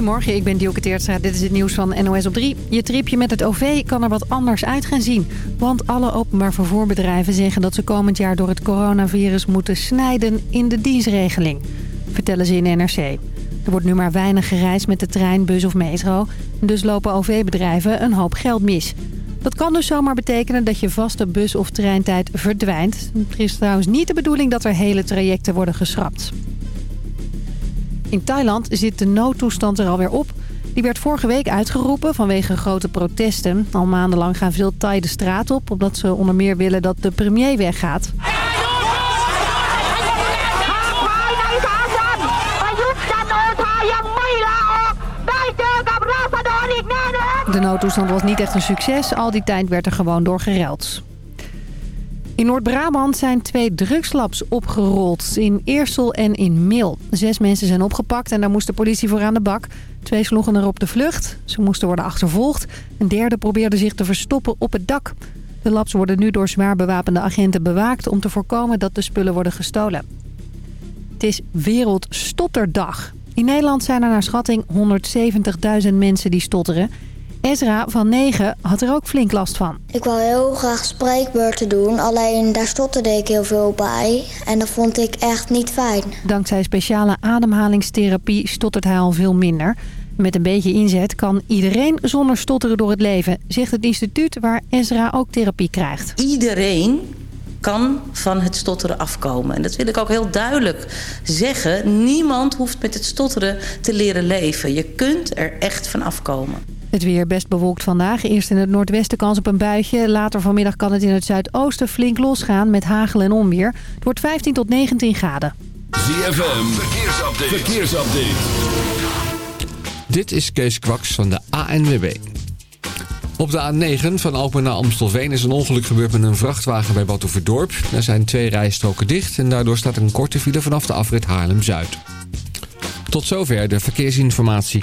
Goedemorgen, ik ben Dielke Teertstra. Dit is het nieuws van NOS op 3. Je tripje met het OV kan er wat anders uit gaan zien. Want alle openbaar vervoerbedrijven zeggen dat ze komend jaar door het coronavirus moeten snijden in de dienstregeling. Vertellen ze in NRC. Er wordt nu maar weinig gereisd met de trein, bus of metro. Dus lopen OV-bedrijven een hoop geld mis. Dat kan dus zomaar betekenen dat je vaste bus- of treintijd verdwijnt. Het is trouwens niet de bedoeling dat er hele trajecten worden geschrapt. In Thailand zit de noodtoestand er alweer op. Die werd vorige week uitgeroepen vanwege grote protesten. Al maandenlang gaan veel Thai de straat op... omdat ze onder meer willen dat de premier weggaat. De noodtoestand was niet echt een succes. Al die tijd werd er gewoon door gereld. In Noord-Brabant zijn twee drugslabs opgerold. In Eersel en in Mil. Zes mensen zijn opgepakt en daar moest de politie voor aan de bak. Twee sloegen er op de vlucht. Ze moesten worden achtervolgd. Een derde probeerde zich te verstoppen op het dak. De labs worden nu door zwaar bewapende agenten bewaakt... om te voorkomen dat de spullen worden gestolen. Het is Wereldstotterdag. In Nederland zijn er naar schatting 170.000 mensen die stotteren... Ezra van 9 had er ook flink last van. Ik wou heel graag spreekbeurten doen, alleen daar stotterde ik heel veel bij. En dat vond ik echt niet fijn. Dankzij speciale ademhalingstherapie stottert hij al veel minder. Met een beetje inzet kan iedereen zonder stotteren door het leven, zegt het instituut waar Ezra ook therapie krijgt. Iedereen kan van het stotteren afkomen. En dat wil ik ook heel duidelijk zeggen. Niemand hoeft met het stotteren te leren leven. Je kunt er echt van afkomen. Het weer best bewolkt vandaag. Eerst in het noordwesten kans op een buitje. Later vanmiddag kan het in het zuidoosten flink losgaan met hagel en onweer. Het wordt 15 tot 19 graden. ZFM, verkeersupdate. verkeersupdate. Dit is Kees Kwaks van de ANWB. Op de A9 van Alpen naar Amstelveen is een ongeluk gebeurd met een vrachtwagen bij Batuverdorp. Er zijn twee rijstroken dicht en daardoor staat een korte file vanaf de afrit Haarlem-Zuid. Tot zover de verkeersinformatie.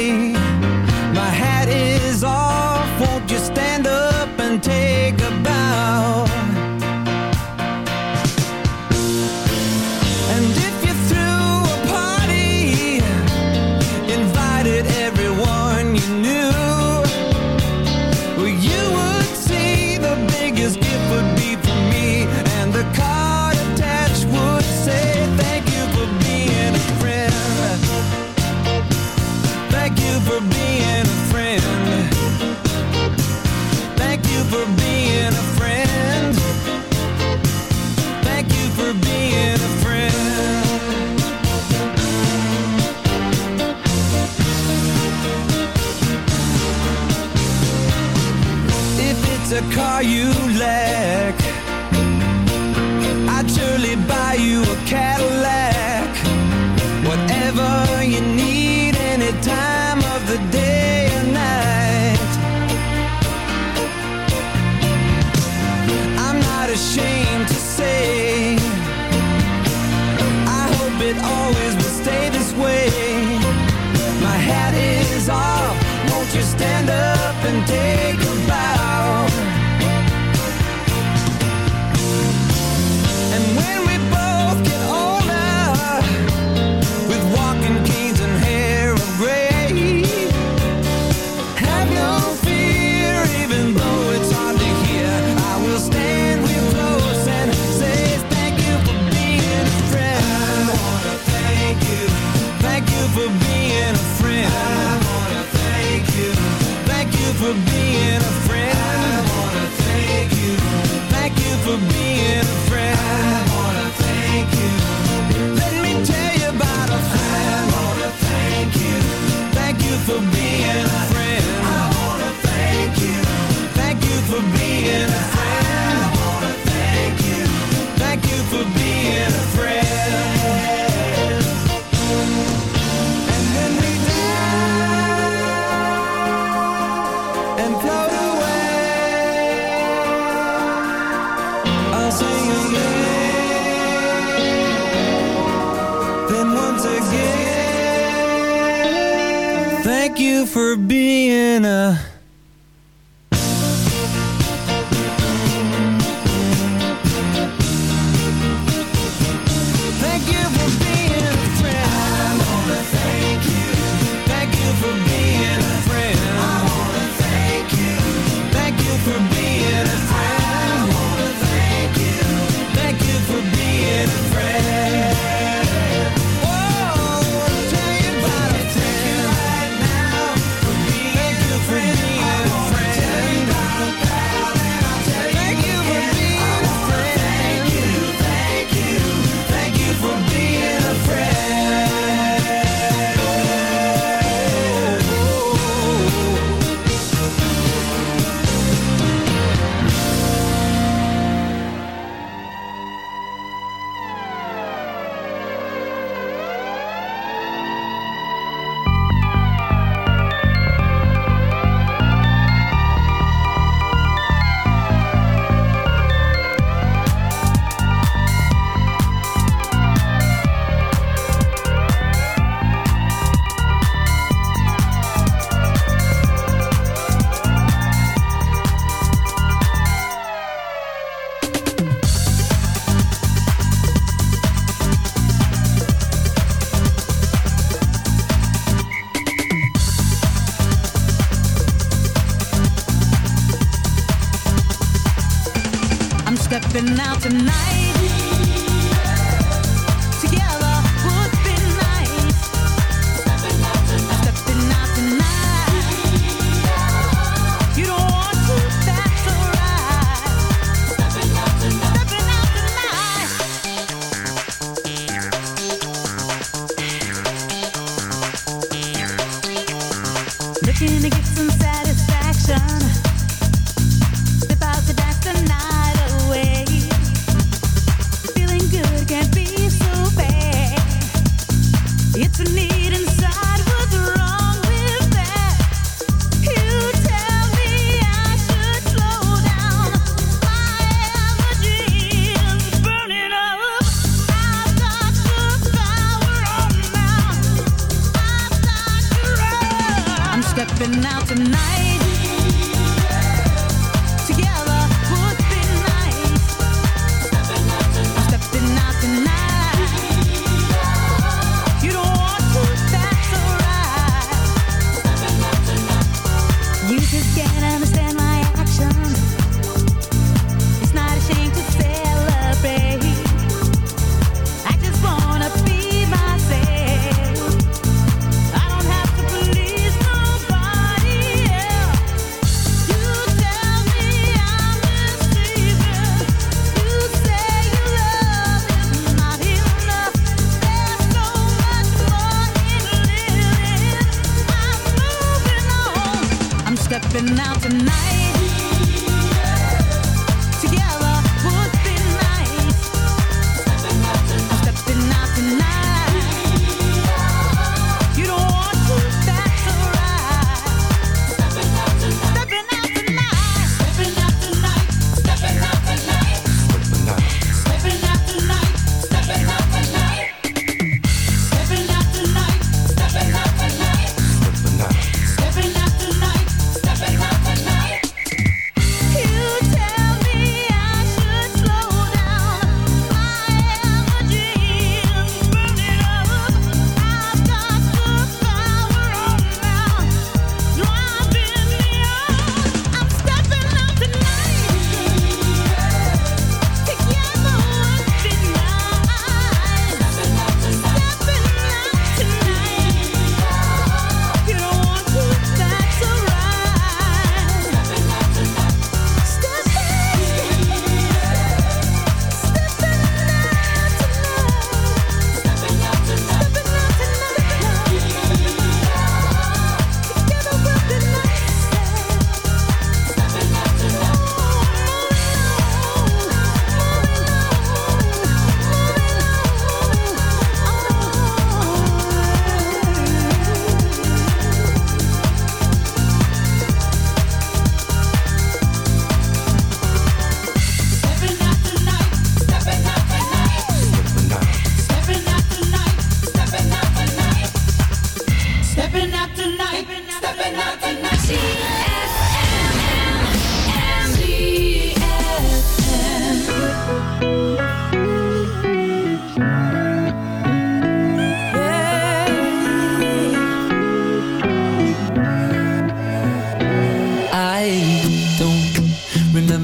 Car you lack,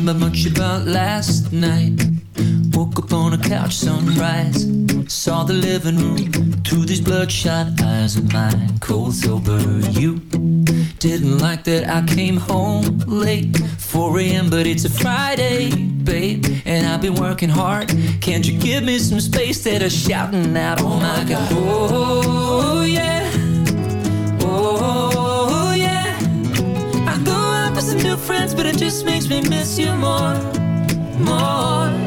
remember much about last night. Woke up on a couch, sunrise. Saw the living room through these bloodshot eyes of mine. Cold sober, you didn't like that I came home late, 4 a.m. But it's a Friday, babe, and I've been working hard. Can't you give me some space that are shouting out? Oh my God! Oh yeah. just makes me miss you more, more.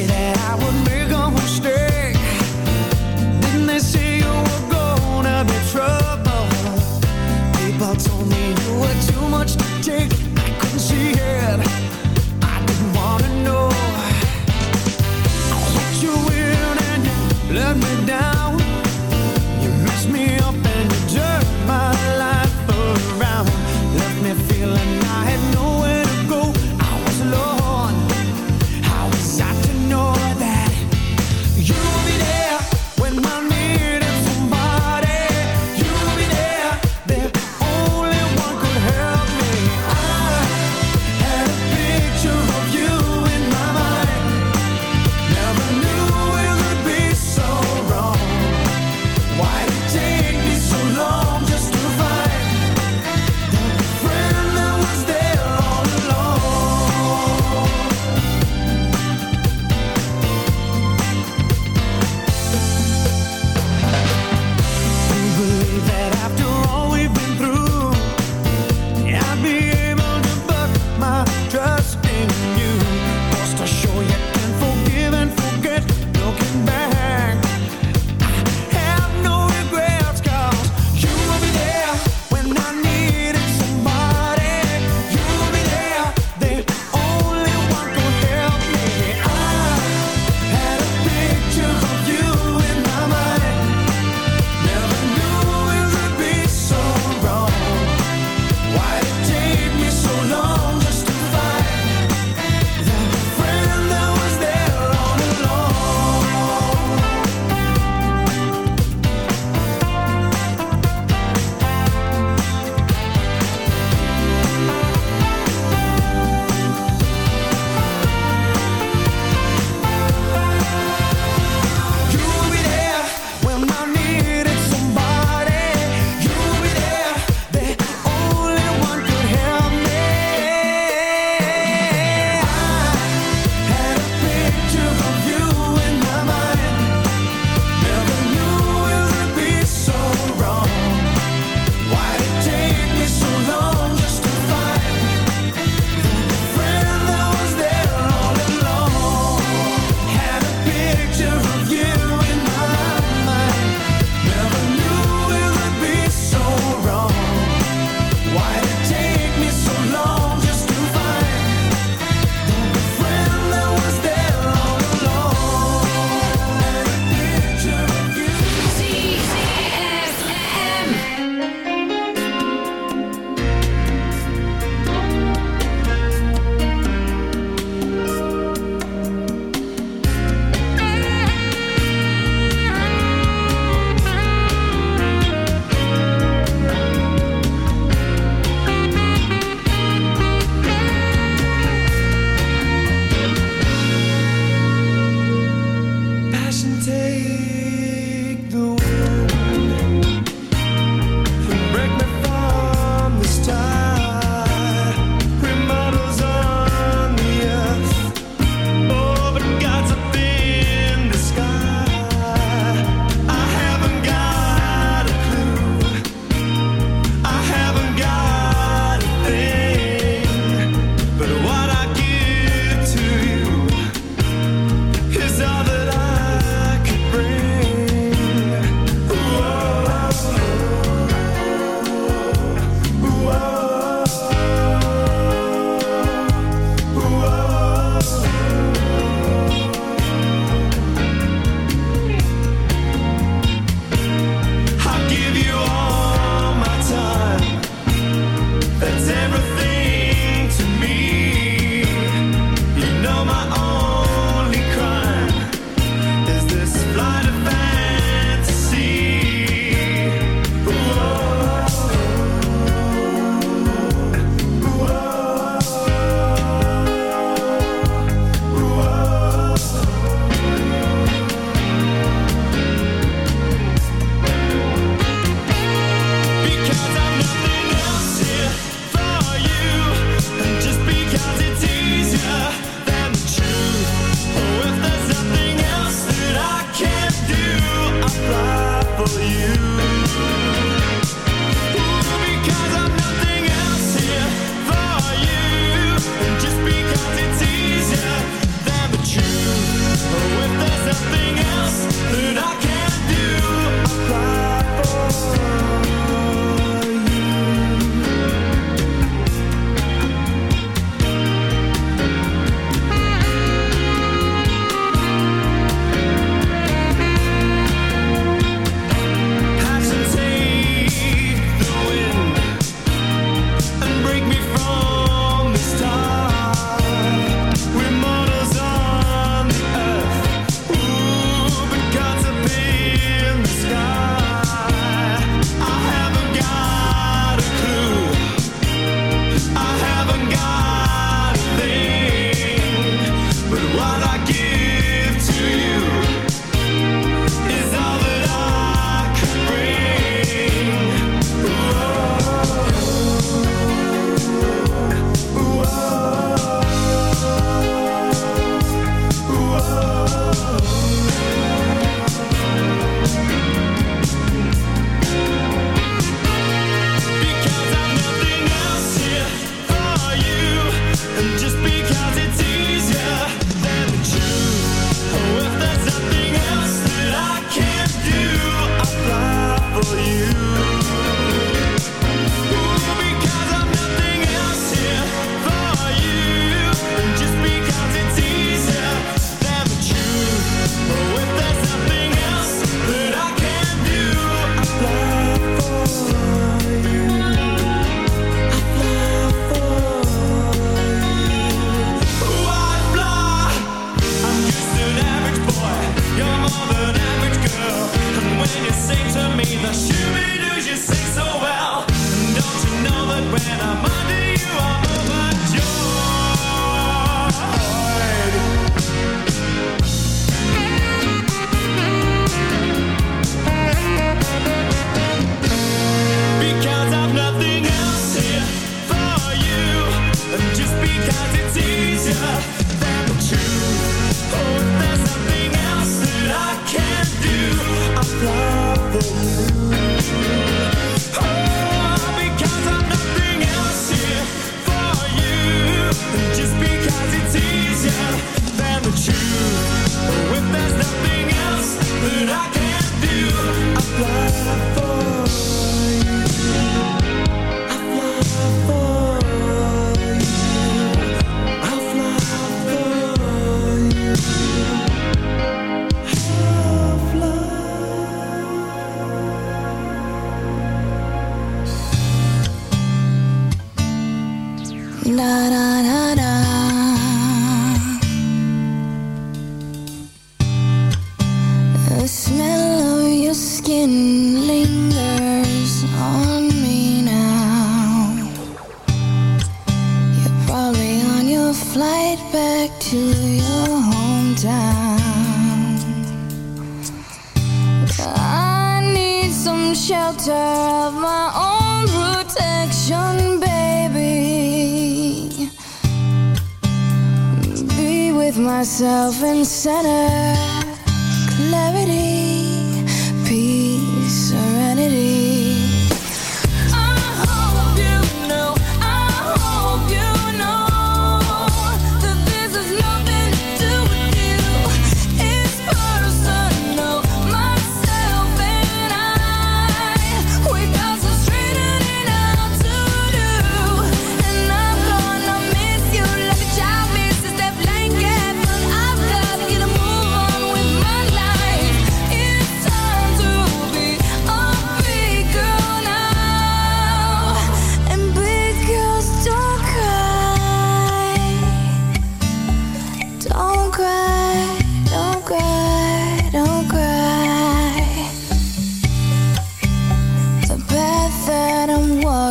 that I would make a mistake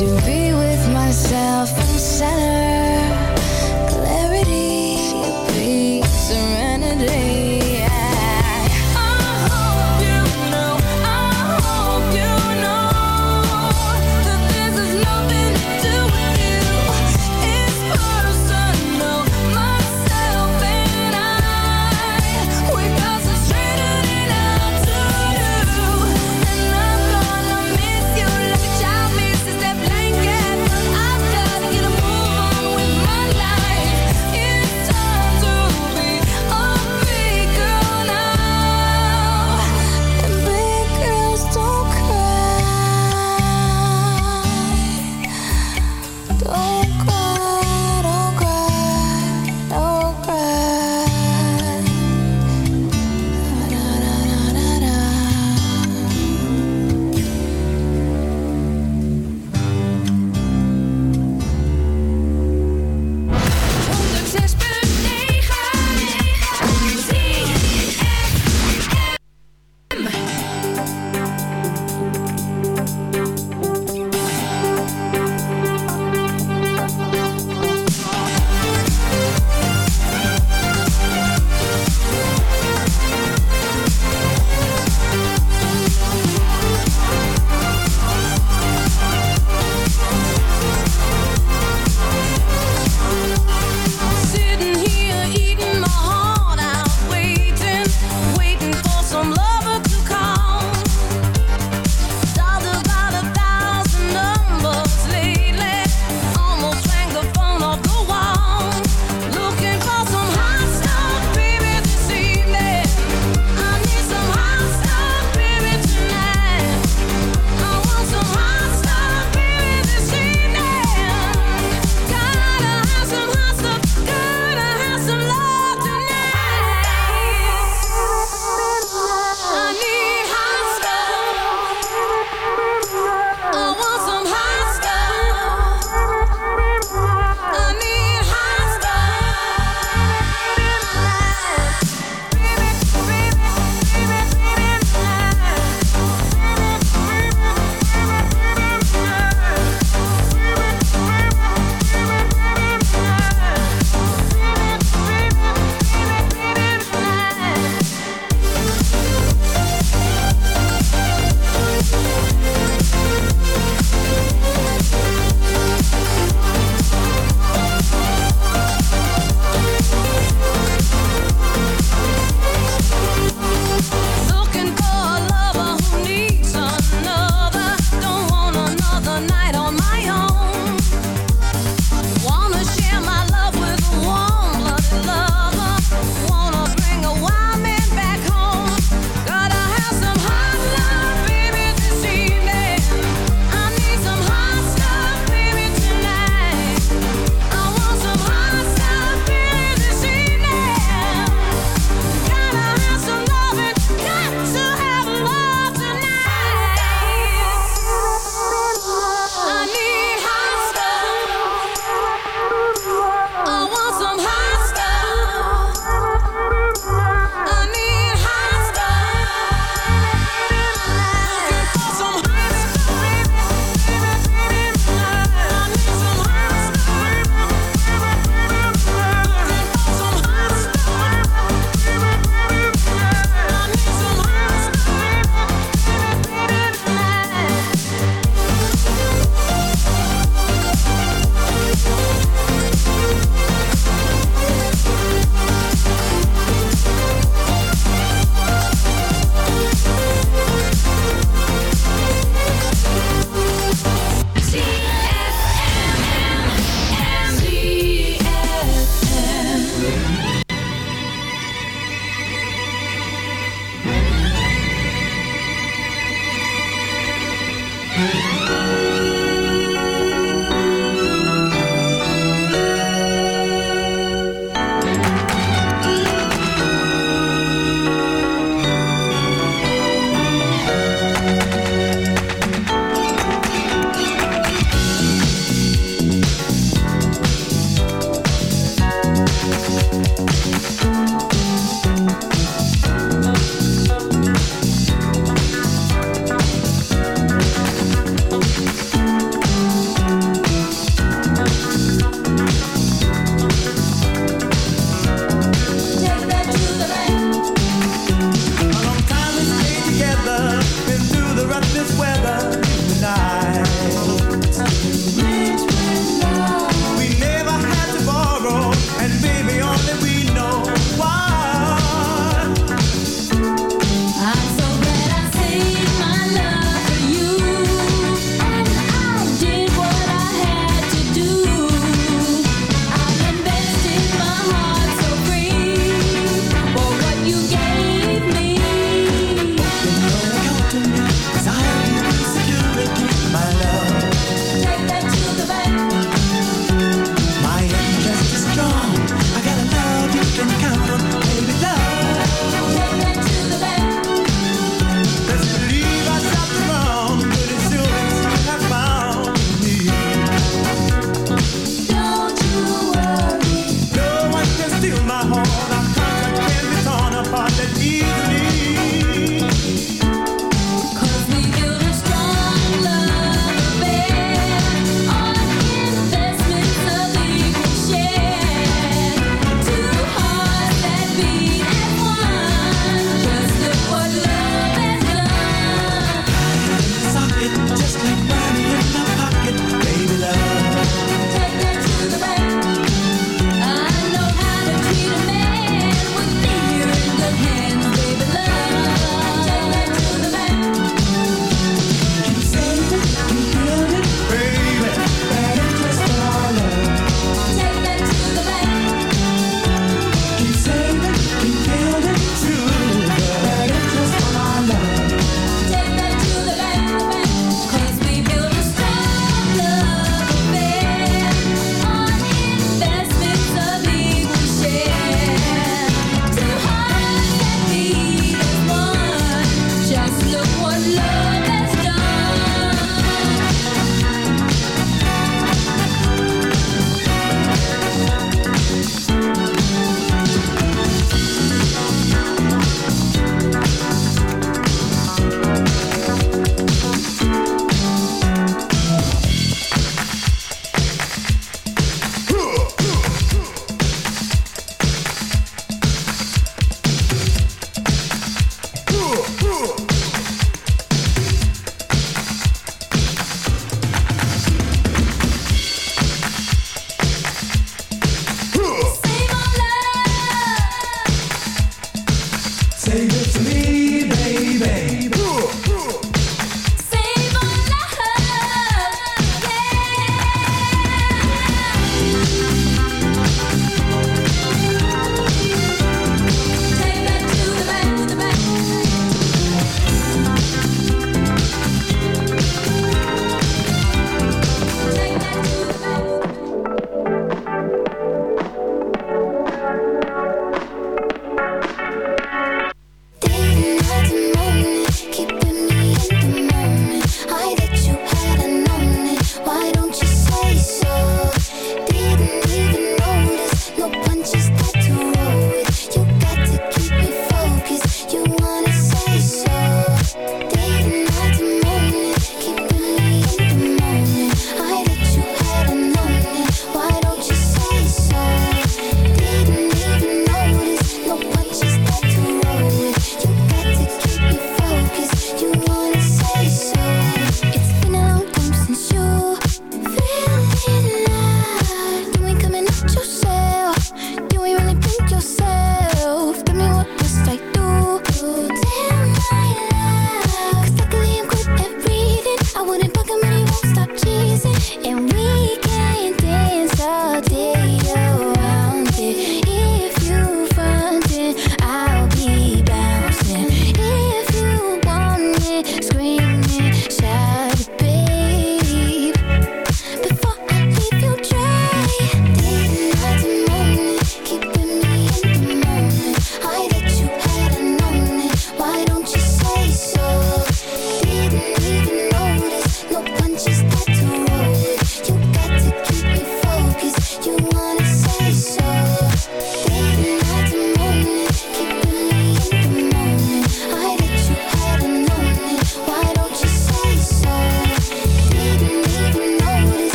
to be with myself I'm centered.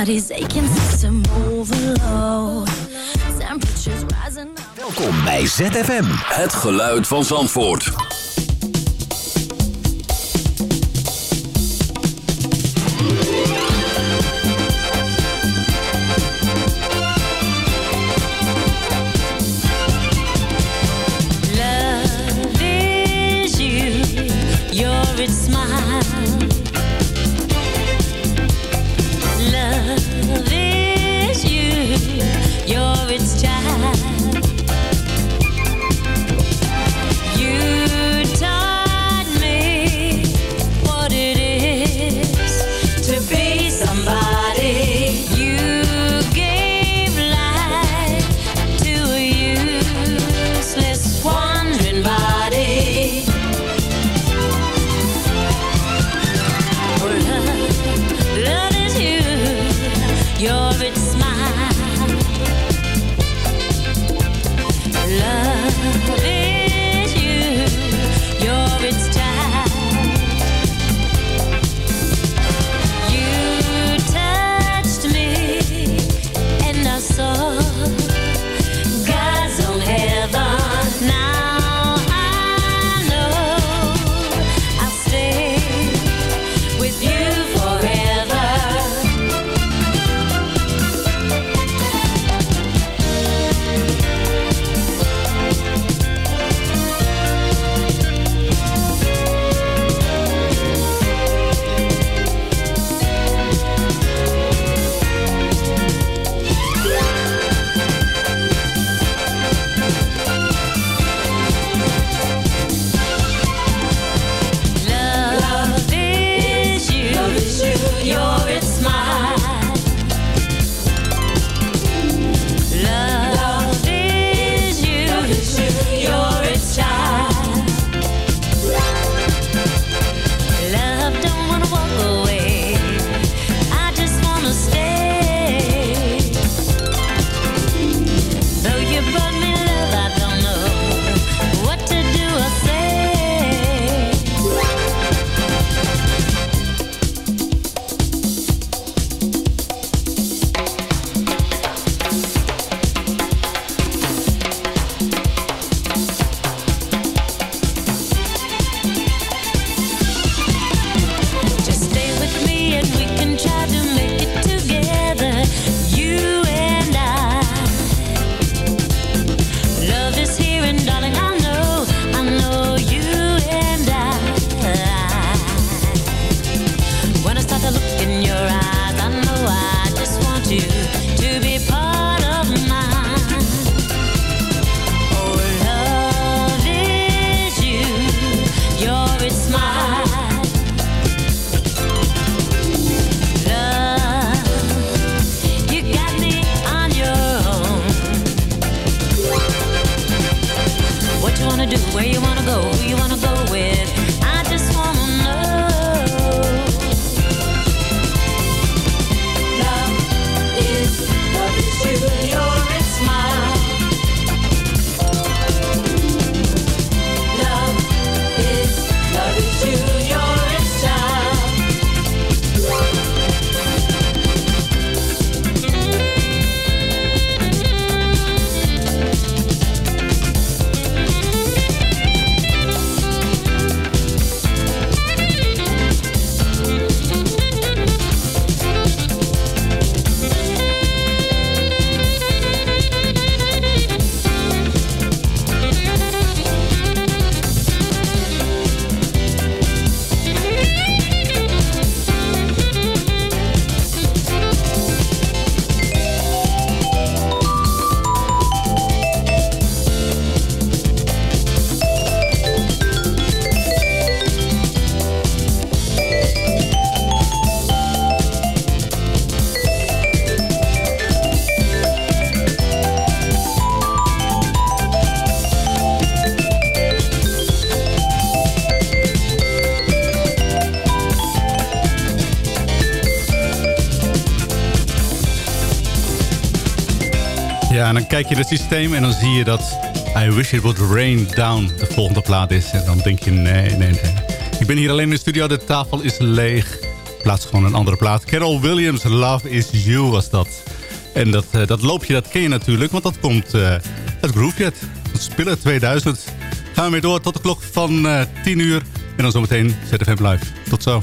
body's aching, system overload. Temperatures rising. Welkom bij ZFM, het geluid van Zandvoort. En dan kijk je het systeem en dan zie je dat I Wish It Would Rain Down de volgende plaat is. En dan denk je, nee, nee, nee. Ik ben hier alleen in de studio, de tafel is leeg. Plaats gewoon een andere plaat. Carol Williams, Love Is You was dat. En dat, eh, dat loopje, dat ken je natuurlijk, want dat komt uh, uit Groovejet. Het Spiller 2000. Gaan we weer door tot de klok van uh, 10 uur. En dan zometeen ZFM Live. Tot zo.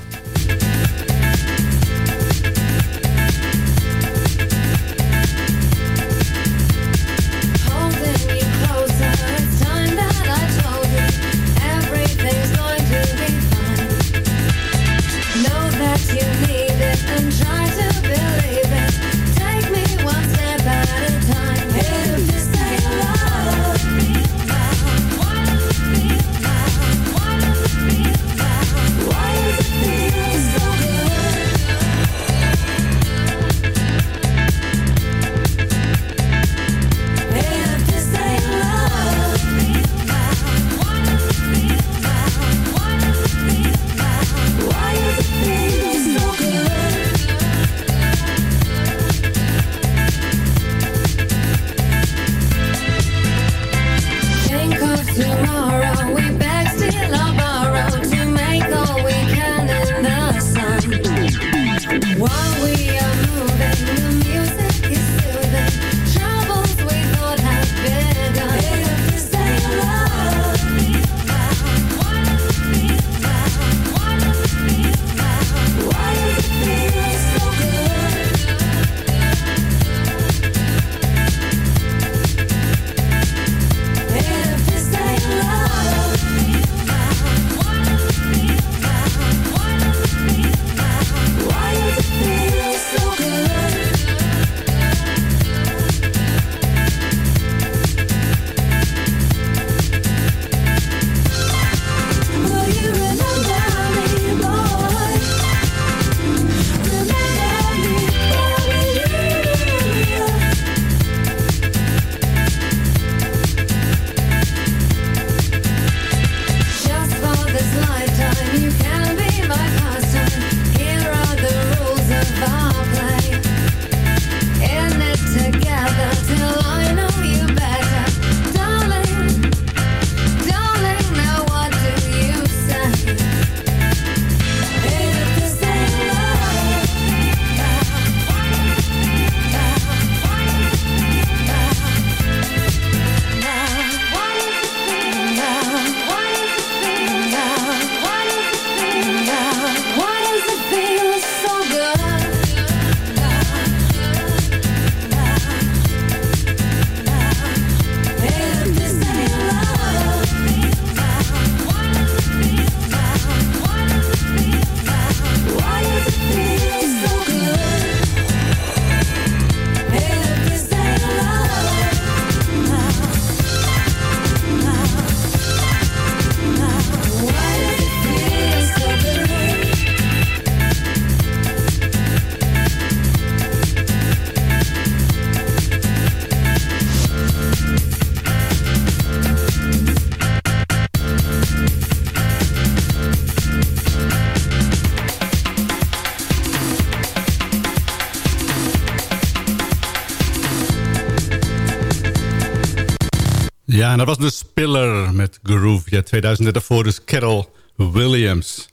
En dat was de Spiller met Groove. Ja, 2000 daarvoor dus Carol Williams.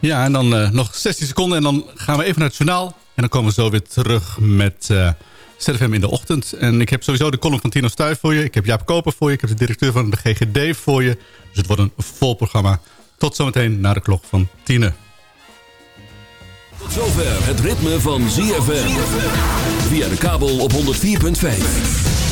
Ja, en dan eh, nog 16 seconden en dan gaan we even naar het journaal. En dan komen we zo weer terug met uh, ZFM in de ochtend. En ik heb sowieso de column van Tino Stuy voor je. Ik heb Jaap Koper voor je. Ik heb de directeur van de GGD voor je. Dus het wordt een vol programma. Tot zometeen naar de klok van 10. Tot zover het ritme van ZFM. Via de kabel op 104.5.